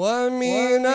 ومن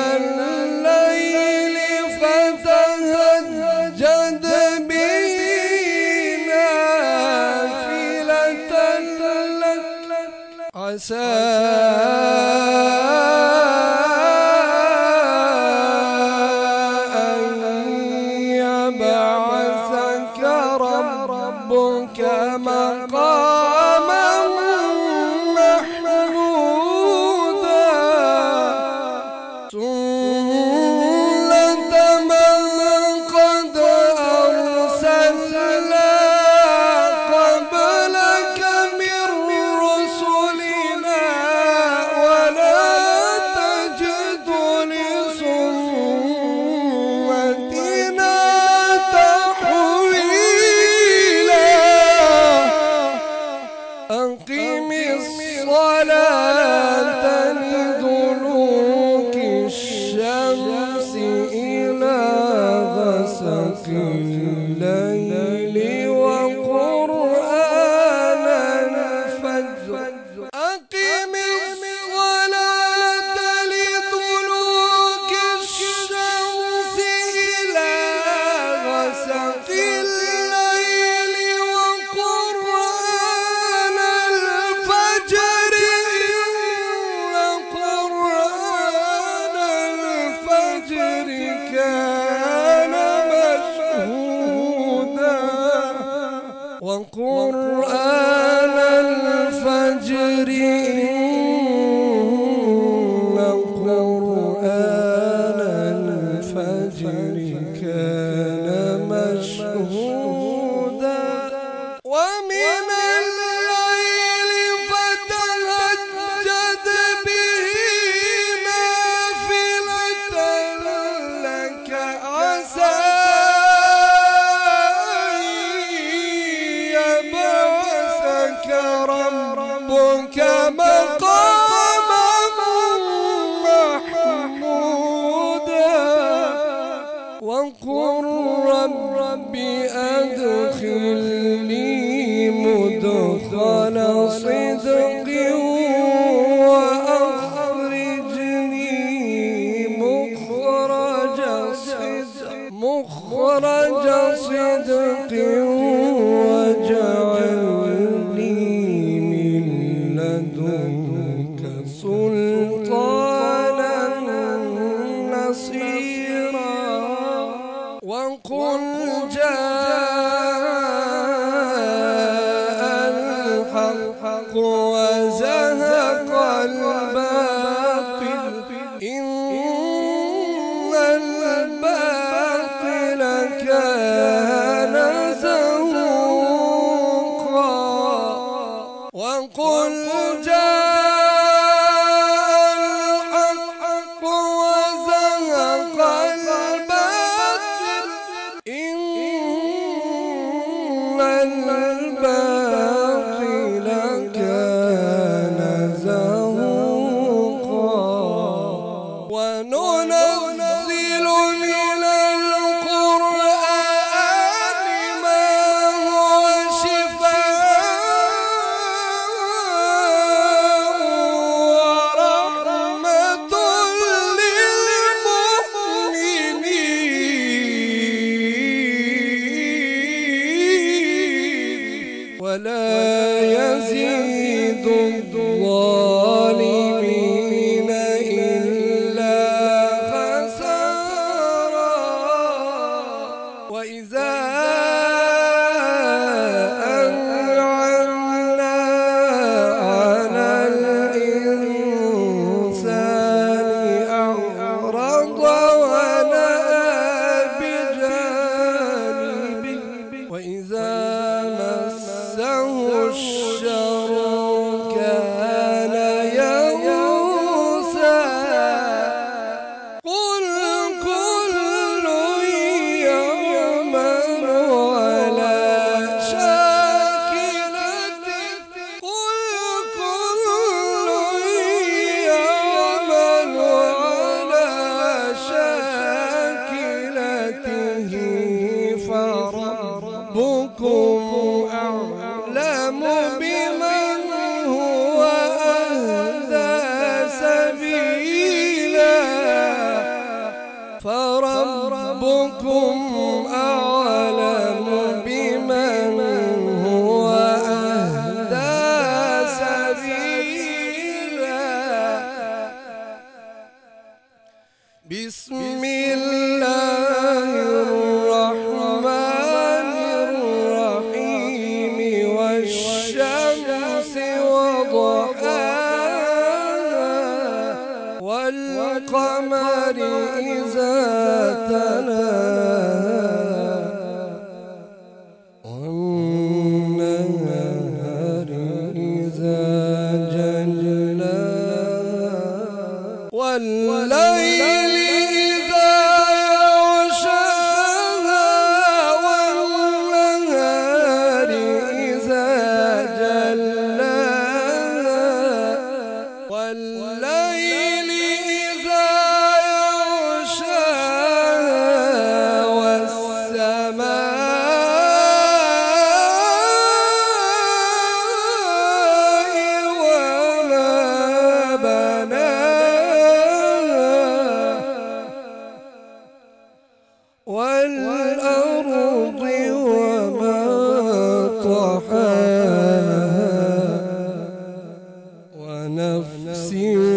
کو بسم الله الرحمن الرحيم والشمس وضحاها والقمر إذا تلاها والنهار إذا جلاها والليل طحاها